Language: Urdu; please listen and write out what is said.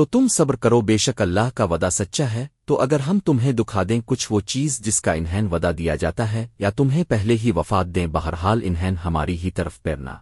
تو تم صبر کرو، بے شک اللہ کا ودا سچا ہے۔ تو اگر ہم تمہیں دکھا دیں کچھ وہ چیز جس کا انہین ودا دیا جاتا ہے، یا تمہیں پہلے ہی وفات دیں، بہرحال انہین ہماری ہی طرف پیرنا۔